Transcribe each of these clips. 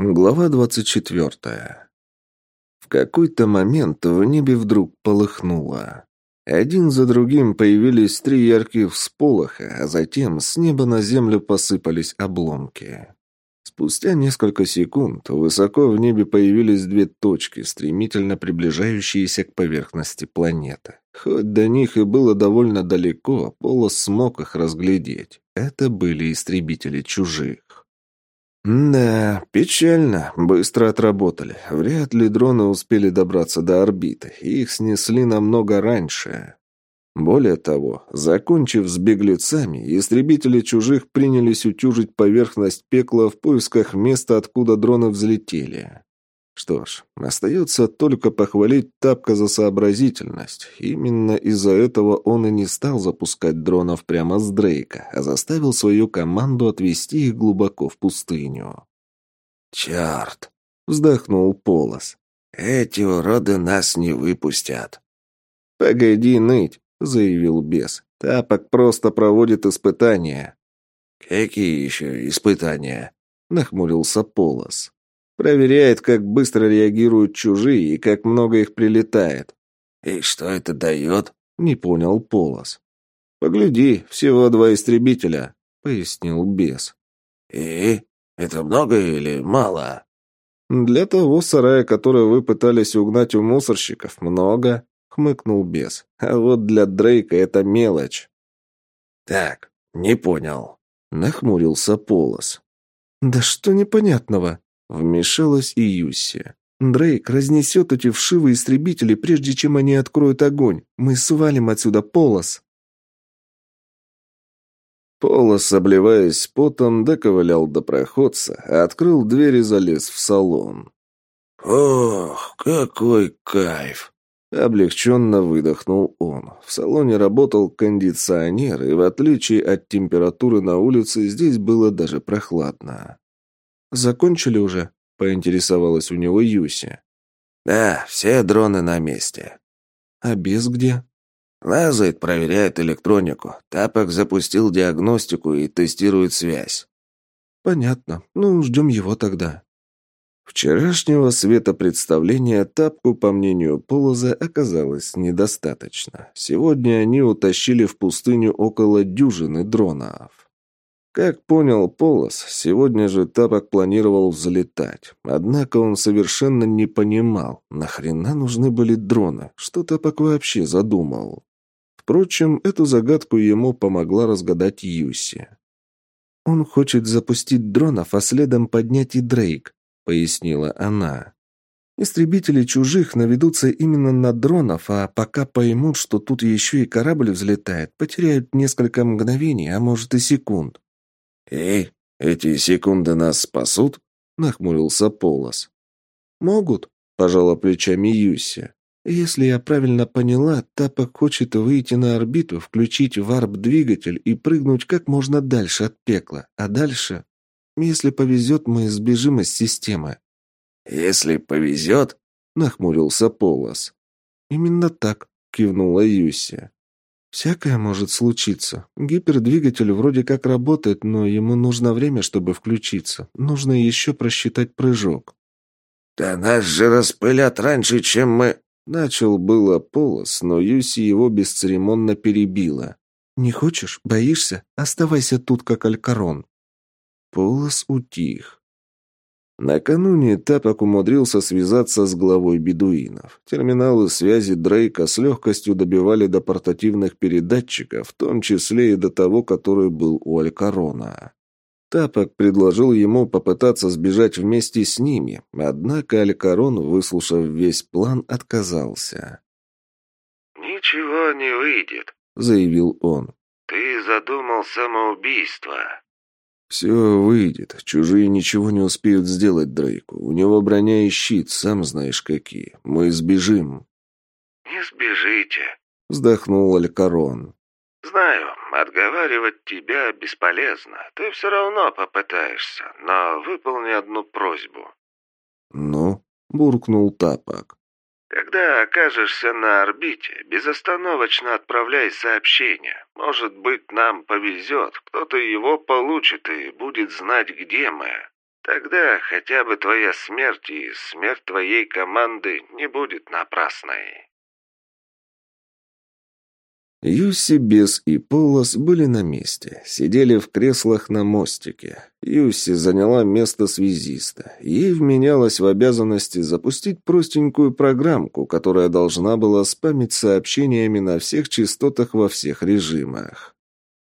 Глава двадцать четвертая. В какой-то момент в небе вдруг полыхнуло. Один за другим появились три ярких всполоха, а затем с неба на землю посыпались обломки. Спустя несколько секунд высоко в небе появились две точки, стремительно приближающиеся к поверхности планеты. Хоть до них и было довольно далеко, Полос смог их разглядеть. Это были истребители чужих. Да, печально. Быстро отработали. Вряд ли дроны успели добраться до орбиты. Их снесли намного раньше. Более того, закончив с беглецами, истребители чужих принялись утюжить поверхность пекла в поисках места, откуда дроны взлетели. Что ж, остается только похвалить Тапка за сообразительность. Именно из-за этого он и не стал запускать дронов прямо с Дрейка, а заставил свою команду отвести их глубоко в пустыню. «Черт!» — вздохнул Полос. «Эти уроды нас не выпустят». «Погоди ныть», — заявил бес. «Тапок просто проводит испытания». «Какие еще испытания?» — нахмурился Полос. Проверяет, как быстро реагируют чужие и как много их прилетает. «И что это дает?» — не понял Полос. «Погляди, всего два истребителя», — пояснил бес. «И? Это много или мало?» «Для того сарая, который вы пытались угнать у мусорщиков, много», — хмыкнул бес. «А вот для Дрейка это мелочь». «Так, не понял», — нахмурился Полос. «Да что непонятного?» Вмешалась и Юсси. «Дрейк разнесет эти вшивые истребители, прежде чем они откроют огонь. Мы свалим отсюда, Полос!» Полос, обливаясь потом, доковылял до проходца, открыл дверь и залез в салон. «Ох, какой кайф!» Облегченно выдохнул он. В салоне работал кондиционер, и в отличие от температуры на улице, здесь было даже прохладно. «Закончили уже?» – поинтересовалась у него Юси. «Да, все дроны на месте». «А без где?» «Лазает, проверяет электронику. Тапок запустил диагностику и тестирует связь». «Понятно. Ну, ждем его тогда». Вчерашнего светопредставления тапку, по мнению Полоза, оказалось недостаточно. Сегодня они утащили в пустыню около дюжины дронов. Как понял Полос, сегодня же Тапок планировал взлетать. Однако он совершенно не понимал, нахрена нужны были дроны, что Тапок вообще задумал. Впрочем, эту загадку ему помогла разгадать Юси. «Он хочет запустить дронов, а следом поднять и Дрейк», — пояснила она. «Истребители чужих наведутся именно на дронов, а пока поймут, что тут еще и корабль взлетает, потеряют несколько мгновений, а может и секунд. «И эти секунды нас спасут?» — нахмурился Полос. «Могут», — пожала плечами Юси. «Если я правильно поняла, Тапок хочет выйти на орбиту, включить варп-двигатель и прыгнуть как можно дальше от пекла. А дальше, если повезет, мы сбежим из системы». «Если повезет?» — нахмурился Полос. «Именно так», — кивнула Юси. «Всякое может случиться. Гипердвигатель вроде как работает, но ему нужно время, чтобы включиться. Нужно еще просчитать прыжок». «Да нас же распылят раньше, чем мы...» Начал было Полос, но Юси его бесцеремонно перебила. «Не хочешь? Боишься? Оставайся тут, как Алькарон». Полос утих. Накануне Тапок умудрился связаться с главой бедуинов. Терминалы связи Дрейка с легкостью добивали до портативных передатчиков, в том числе и до того, который был у Алькарона. Тапок предложил ему попытаться сбежать вместе с ними, однако Алькарон, выслушав весь план, отказался. «Ничего не выйдет», — заявил он. «Ты задумал самоубийство». «Все выйдет. Чужие ничего не успеют сделать Дрейку. У него броня и щит, сам знаешь какие. Мы сбежим». «Не сбежите», — вздохнул Алькарон. «Знаю, отговаривать тебя бесполезно. Ты все равно попытаешься, но выполни одну просьбу». «Ну?» — буркнул Тапок. Когда окажешься на орбите, безостановочно отправляй сообщение. Может быть, нам повезет, кто-то его получит и будет знать, где мы. Тогда хотя бы твоя смерть и смерть твоей команды не будет напрасной. Юси, Бес и Полос были на месте, сидели в креслах на мостике. Юси заняла место связиста. Ей вменялось в обязанности запустить простенькую программку, которая должна была спамить сообщениями на всех частотах во всех режимах.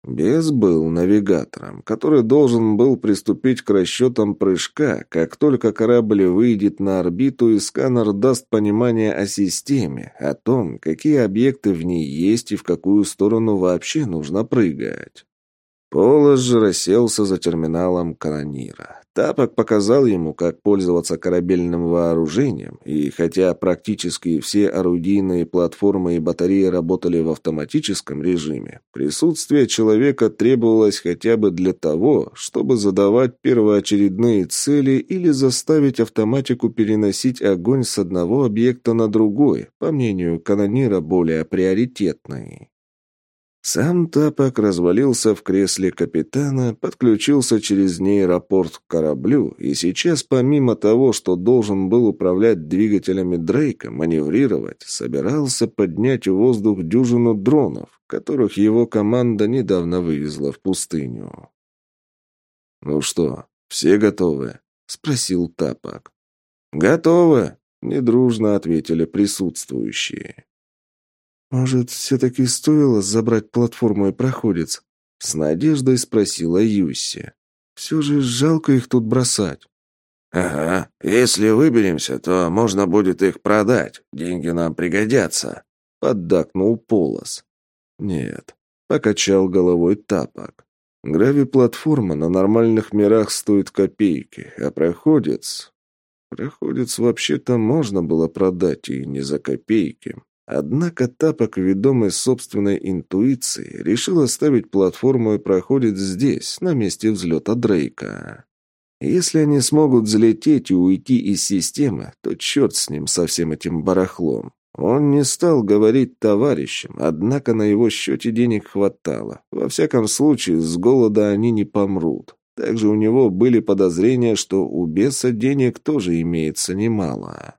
Бес был навигатором, который должен был приступить к расчетам прыжка, как только корабль выйдет на орбиту и сканер даст понимание о системе, о том, какие объекты в ней есть и в какую сторону вообще нужно прыгать. Полос же расселся за терминалом канонира. Тапок показал ему, как пользоваться корабельным вооружением, и хотя практически все орудийные платформы и батареи работали в автоматическом режиме, присутствие человека требовалось хотя бы для того, чтобы задавать первоочередные цели или заставить автоматику переносить огонь с одного объекта на другой, по мнению канонира более приоритетный. Сам Тапок развалился в кресле капитана, подключился через нейропорт к кораблю и сейчас, помимо того, что должен был управлять двигателями Дрейка, маневрировать, собирался поднять в воздух дюжину дронов, которых его команда недавно вывезла в пустыню. «Ну что, все готовы?» — спросил Тапок. «Готовы!» — недружно ответили присутствующие. «Может, все-таки стоило забрать платформу и проходец?» С надеждой спросила Юси. «Все же жалко их тут бросать». «Ага, если выберемся, то можно будет их продать. Деньги нам пригодятся», — поддакнул Полос. «Нет», — покачал головой Тапок. «Грави-платформа на нормальных мирах стоит копейки, а проходец...» «Проходец вообще-то можно было продать и не за копейки. Однако Тапок, ведомый собственной интуицией, решил оставить платформу и проходит здесь, на месте взлета Дрейка. Если они смогут взлететь и уйти из системы, то черт с ним, со всем этим барахлом. Он не стал говорить товарищам, однако на его счете денег хватало. Во всяком случае, с голода они не помрут. Также у него были подозрения, что у беса денег тоже имеется немало.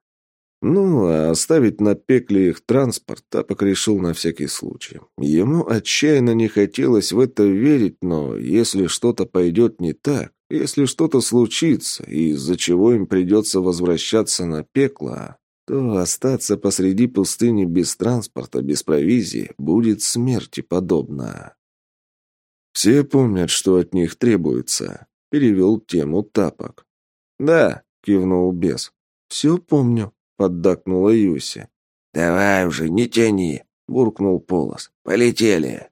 Ну, а оставить на пекле их транспорт Тапок решил на всякий случай. Ему отчаянно не хотелось в это верить, но если что-то пойдет не так, если что-то случится, из-за чего им придется возвращаться на пекло, то остаться посреди пустыни без транспорта, без провизии, будет смерти подобно. «Все помнят, что от них требуется», — перевел тему Тапок. «Да», — кивнул бес, — «все помню» поддакнула Юси. «Давай уже, не тяни!» — буркнул Полос. «Полетели!»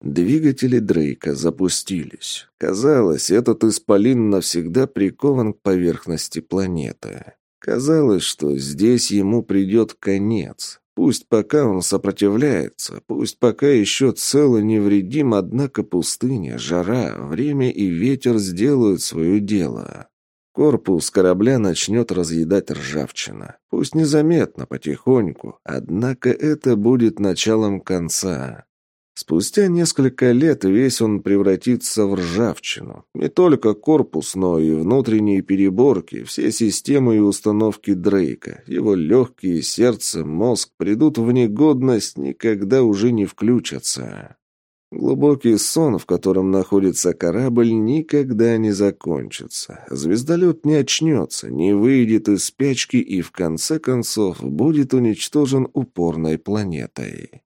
Двигатели Дрейка запустились. Казалось, этот исполин навсегда прикован к поверхности планеты. Казалось, что здесь ему придет конец. Пусть пока он сопротивляется, пусть пока еще цел и невредим, однако пустыня, жара, время и ветер сделают свое дело. Корпус корабля начнет разъедать ржавчина. Пусть незаметно, потихоньку, однако это будет началом конца. Спустя несколько лет весь он превратится в ржавчину. Не только корпус, но и внутренние переборки, все системы и установки Дрейка, его легкие, сердце, мозг придут в негодность, никогда уже не включатся. Глубокий сон, в котором находится корабль, никогда не закончится. Звездолет не очнется, не выйдет из спячки и, в конце концов, будет уничтожен упорной планетой.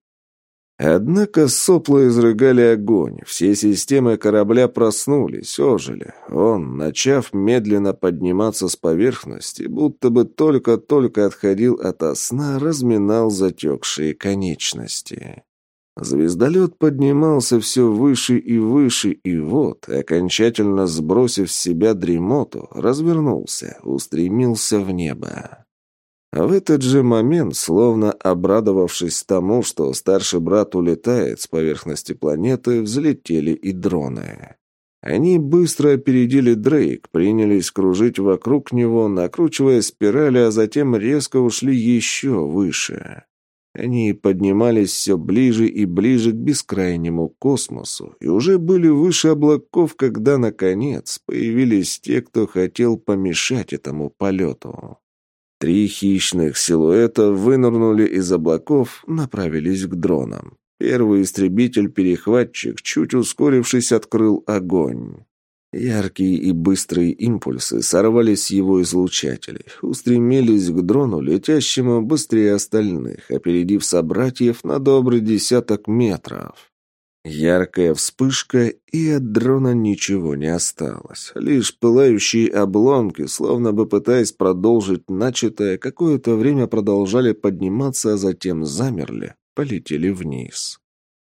Однако сопла изрыгали огонь, все системы корабля проснулись, ожили. Он, начав медленно подниматься с поверхности, будто бы только-только отходил от сна, разминал затекшие конечности. Звездолет поднимался все выше и выше, и вот, окончательно сбросив с себя дремоту, развернулся, устремился в небо. В этот же момент, словно обрадовавшись тому, что старший брат улетает с поверхности планеты, взлетели и дроны. Они быстро опередили Дрейк, принялись кружить вокруг него, накручивая спирали, а затем резко ушли еще выше. Они поднимались все ближе и ближе к бескрайнему космосу и уже были выше облаков, когда, наконец, появились те, кто хотел помешать этому полету. Три хищных силуэта вынырнули из облаков, направились к дронам. Первый истребитель-перехватчик, чуть ускорившись, открыл огонь. Яркие и быстрые импульсы сорвались с его излучателей, устремились к дрону, летящему быстрее остальных, опередив собратьев на добрый десяток метров. Яркая вспышка, и от дрона ничего не осталось. Лишь пылающие обломки, словно бы пытаясь продолжить начатое, какое-то время продолжали подниматься, а затем замерли, полетели вниз.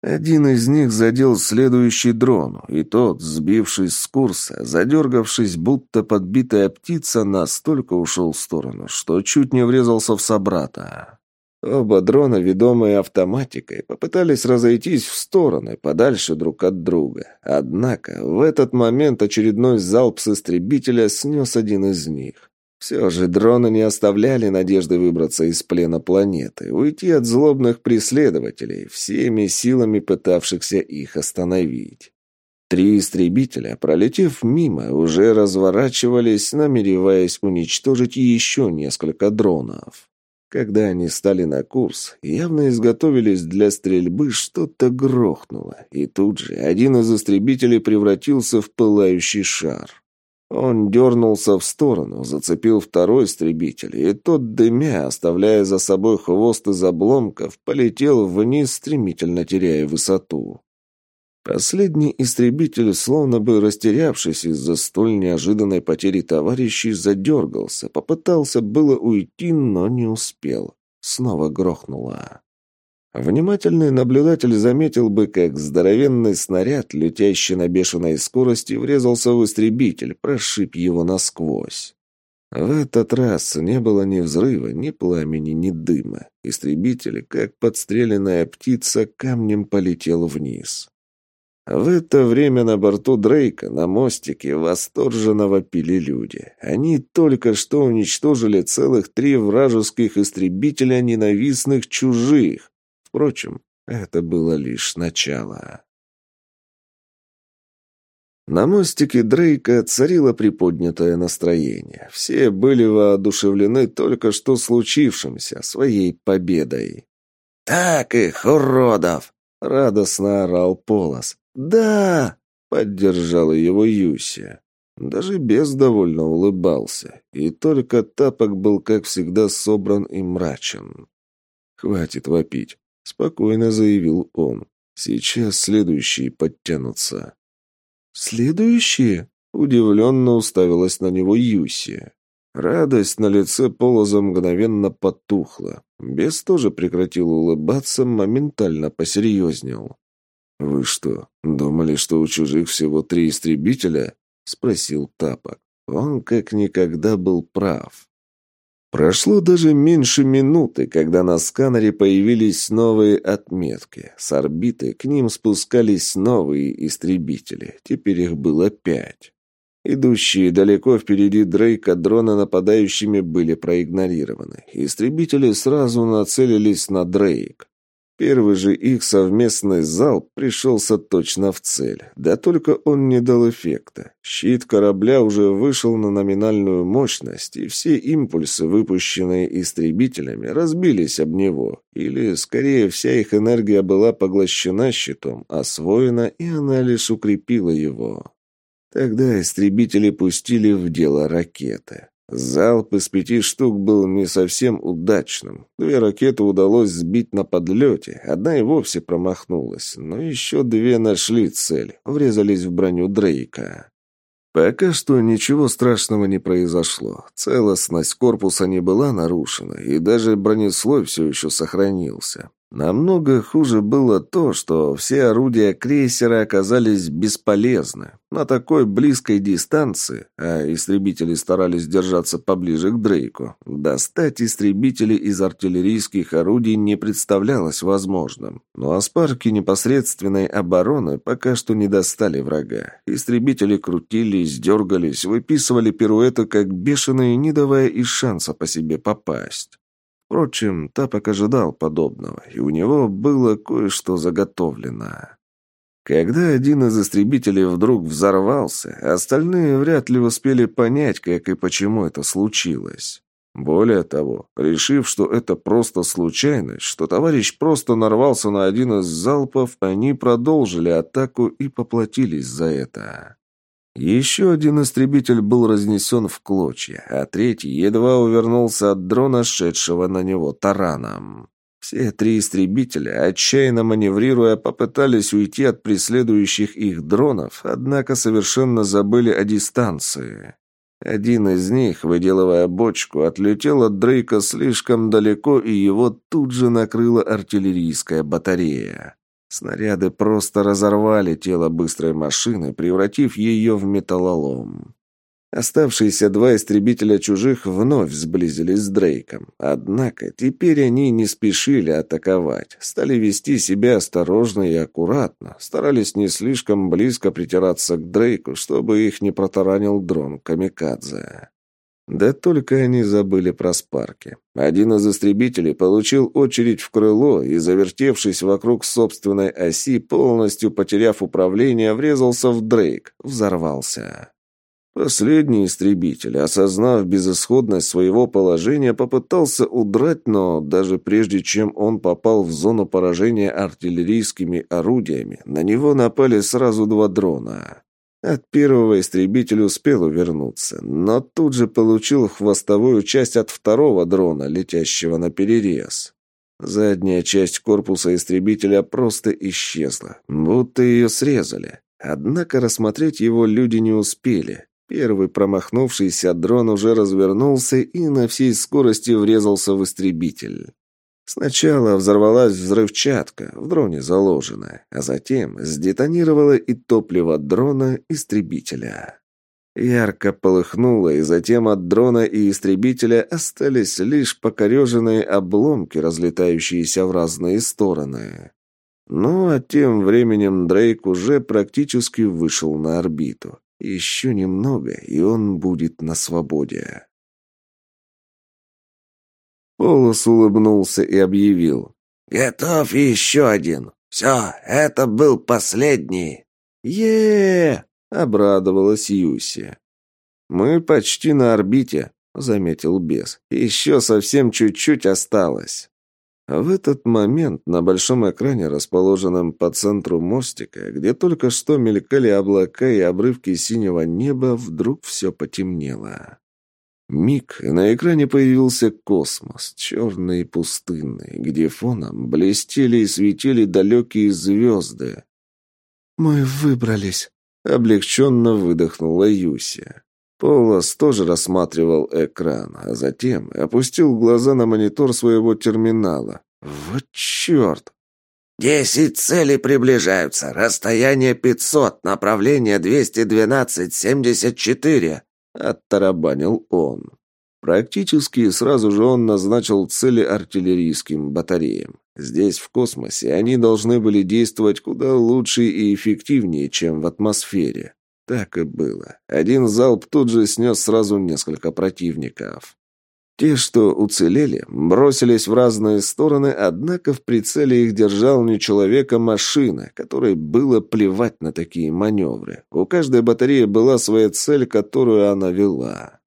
Один из них задел следующий дрон, и тот, сбившись с курса, задергавшись, будто подбитая птица, настолько ушел в сторону, что чуть не врезался в собрата. Оба дрона, ведомые автоматикой, попытались разойтись в стороны, подальше друг от друга. Однако в этот момент очередной залп с истребителя снес один из них. Все же дроны не оставляли надежды выбраться из плена планеты, уйти от злобных преследователей, всеми силами пытавшихся их остановить. Три истребителя, пролетев мимо, уже разворачивались, намереваясь уничтожить еще несколько дронов. Когда они стали на курс, явно изготовились для стрельбы, что-то грохнуло, и тут же один из истребителей превратился в пылающий шар. Он дернулся в сторону, зацепил второй истребитель, и тот, дымя, оставляя за собой хвост из обломков, полетел вниз, стремительно теряя высоту. Последний истребитель, словно бы растерявшись из-за столь неожиданной потери товарищей, задергался, попытался было уйти, но не успел. Снова грохнуло. Внимательный наблюдатель заметил бы, как здоровенный снаряд, летящий на бешеной скорости, врезался в истребитель, прошиб его насквозь. В этот раз не было ни взрыва, ни пламени, ни дыма. Истребитель, как подстреленная птица, камнем полетел вниз. В это время на борту Дрейка на мостике восторженно вопили люди. Они только что уничтожили целых три вражеских истребителя ненавистных чужих. Впрочем, это было лишь начало. На мостике Дрейка царило приподнятое настроение. Все были воодушевлены только что случившимся, своей победой. «Так их, уродов!» — радостно орал Полос. «Да!» — поддержала его Юся. Даже бес довольно улыбался, и только тапок был, как всегда, собран и мрачен. «Хватит вопить. — спокойно заявил он. «Сейчас следующие подтянутся». «Следующие?» — удивленно уставилась на него Юси. Радость на лице Полоза мгновенно потухла. Бес тоже прекратил улыбаться, моментально посерьезнел. «Вы что, думали, что у чужих всего три истребителя?» — спросил Тапок. Он как никогда был прав. Прошло даже меньше минуты, когда на сканере появились новые отметки. С орбиты к ним спускались новые истребители. Теперь их было пять. Идущие далеко впереди Дрейка дроны нападающими были проигнорированы. Истребители сразу нацелились на Дрейк. Первый же их совместный залп пришелся точно в цель. Да только он не дал эффекта. Щит корабля уже вышел на номинальную мощность, и все импульсы, выпущенные истребителями, разбились об него. Или, скорее, вся их энергия была поглощена щитом, освоена, и она лишь укрепила его. Тогда истребители пустили в дело ракеты. Залп из пяти штук был не совсем удачным. Две ракеты удалось сбить на подлете, одна и вовсе промахнулась, но еще две нашли цель, врезались в броню Дрейка. Пока что ничего страшного не произошло. Целостность корпуса не была нарушена, и даже бронеслой все еще сохранился. Намного хуже было то, что все орудия крейсера оказались бесполезны. На такой близкой дистанции, а истребители старались держаться поближе к Дрейку, достать истребители из артиллерийских орудий не представлялось возможным. Но аспарки непосредственной обороны пока что не достали врага. Истребители крутились, дергались, выписывали пируэты как бешеные, не давая и шанса по себе попасть. Впрочем, Тапок ожидал подобного, и у него было кое-что заготовлено. Когда один из истребителей вдруг взорвался, остальные вряд ли успели понять, как и почему это случилось. Более того, решив, что это просто случайность, что товарищ просто нарвался на один из залпов, они продолжили атаку и поплатились за это. Еще один истребитель был разнесен в клочья, а третий едва увернулся от дрона, шедшего на него тараном. Все три истребителя, отчаянно маневрируя, попытались уйти от преследующих их дронов, однако совершенно забыли о дистанции. Один из них, выделывая бочку, отлетел от Дрейка слишком далеко, и его тут же накрыла артиллерийская батарея. Снаряды просто разорвали тело быстрой машины, превратив ее в металлолом. Оставшиеся два истребителя чужих вновь сблизились с Дрейком. Однако теперь они не спешили атаковать, стали вести себя осторожно и аккуратно, старались не слишком близко притираться к Дрейку, чтобы их не протаранил дрон Камикадзе. Да только они забыли про спарки. Один из истребителей получил очередь в крыло и, завертевшись вокруг собственной оси, полностью потеряв управление, врезался в Дрейк, взорвался. Последний истребитель, осознав безысходность своего положения, попытался удрать, но даже прежде чем он попал в зону поражения артиллерийскими орудиями, на него напали сразу два дрона. От первого истребитель успел увернуться, но тут же получил хвостовую часть от второго дрона, летящего на перерез. Задняя часть корпуса истребителя просто исчезла, будто ее срезали. Однако рассмотреть его люди не успели. Первый промахнувшийся дрон уже развернулся и на всей скорости врезался в истребитель. Сначала взорвалась взрывчатка, в дроне заложенная, а затем сдетонировало и топливо дрона истребителя. Ярко полыхнуло, и затем от дрона и истребителя остались лишь покореженные обломки, разлетающиеся в разные стороны. Ну а тем временем Дрейк уже практически вышел на орбиту. Еще немного, и он будет на свободе. Полос улыбнулся и объявил. «Готов еще один. Все, это был последний». е обрадовалась Юси. «Мы почти на орбите», — заметил бес. «Еще совсем чуть-чуть осталось». В этот момент на большом экране, расположенном по центру мостика, где только что мелькали облака и обрывки синего неба, вдруг все потемнело. Миг, на экране появился космос, черный и пустынный, где фоном блестели и светили далекие звезды. «Мы выбрались», — облегченно выдохнула Юся. Полос тоже рассматривал экран, а затем опустил глаза на монитор своего терминала. «Вот черт!» «Десять целей приближаются. Расстояние пятьсот. Направление двести двенадцать семьдесят четыре», — оттарабанил он. Практически сразу же он назначил цели артиллерийским батареям. Здесь, в космосе, они должны были действовать куда лучше и эффективнее, чем в атмосфере. Так и было. Один залп тут же снес сразу несколько противников. Те, что уцелели, бросились в разные стороны, однако в прицеле их держал не человек, а машина, которой было плевать на такие маневры. У каждой батареи была своя цель, которую она вела.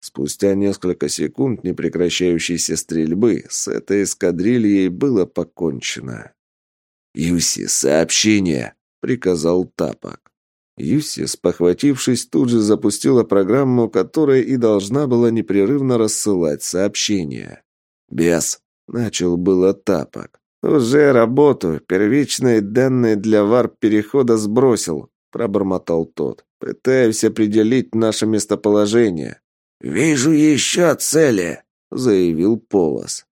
Спустя несколько секунд непрекращающейся стрельбы с этой эскадрильей было покончено. «Юси, сообщение!» — приказал Тапок. Юси, спохватившись, тут же запустила программу, которая и должна была непрерывно рассылать сообщения. «Без», — начал было тапок. «Уже работаю. Первичные данные для варп-перехода сбросил», — пробормотал тот. «Пытаюсь определить наше местоположение». «Вижу еще цели», — заявил Полос.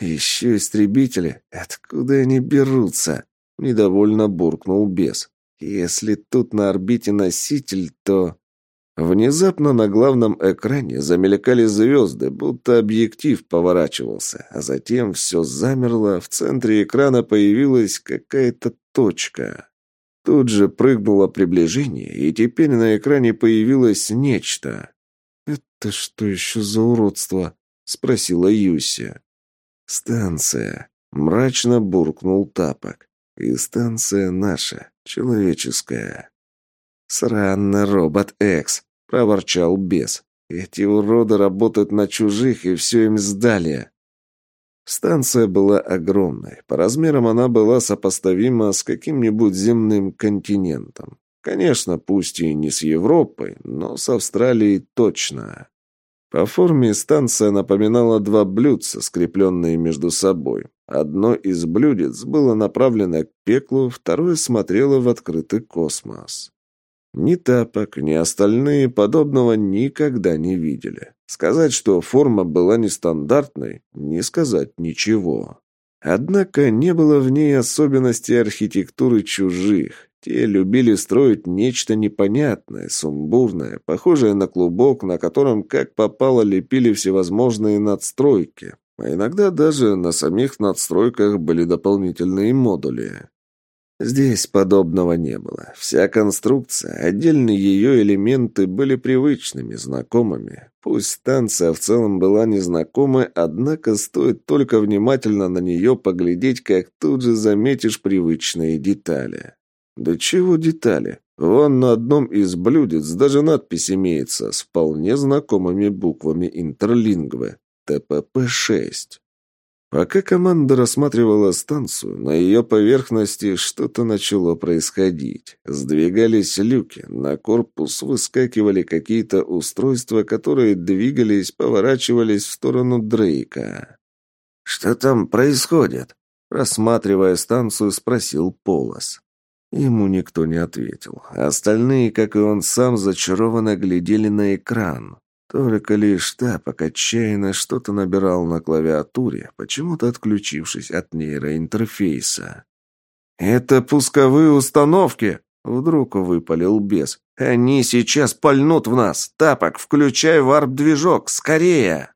«Еще истребители? Откуда они берутся?» — недовольно буркнул бес. Если тут на орбите носитель, то... Внезапно на главном экране замелькали звезды, будто объектив поворачивался, а затем все замерло, в центре экрана появилась какая-то точка. Тут же прыгнуло приближение, и теперь на экране появилось нечто. «Это что еще за уродство?» — спросила Юся. «Станция», — мрачно буркнул Тапок. «И станция наша, человеческая». «Сранный робот Экс», — проворчал бес. «Эти уроды работают на чужих, и все им сдали». Станция была огромной. По размерам она была сопоставима с каким-нибудь земным континентом. Конечно, пусть и не с Европой, но с Австралией точно. По форме станция напоминала два блюдца, скрепленные между собой. Одно из блюдец было направлено к пеклу, второе смотрело в открытый космос. Ни Тапок, ни остальные подобного никогда не видели. Сказать, что форма была нестандартной, не сказать ничего. Однако не было в ней особенностей архитектуры чужих. Те любили строить нечто непонятное, сумбурное, похожее на клубок, на котором как попало лепили всевозможные надстройки. А иногда даже на самих надстройках были дополнительные модули. Здесь подобного не было. Вся конструкция, отдельные ее элементы были привычными, знакомыми. Пусть станция в целом была незнакомой, однако стоит только внимательно на нее поглядеть, как тут же заметишь привычные детали. Да чего детали? Вон на одном из блюдец даже надпись имеется с вполне знакомыми буквами интерлингвы. ТПП-6. Пока команда рассматривала станцию, на ее поверхности что-то начало происходить. Сдвигались люки, на корпус выскакивали какие-то устройства, которые двигались, поворачивались в сторону Дрейка. «Что там происходит?» Рассматривая станцию, спросил Полос. Ему никто не ответил. Остальные, как и он сам, зачарованно глядели на экран. Только лишь Тапок отчаянно что-то набирал на клавиатуре, почему-то отключившись от нейроинтерфейса. «Это пусковые установки!» — вдруг выпалил бес. «Они сейчас пальнут в нас! Тапок, включай варп-движок! Скорее!»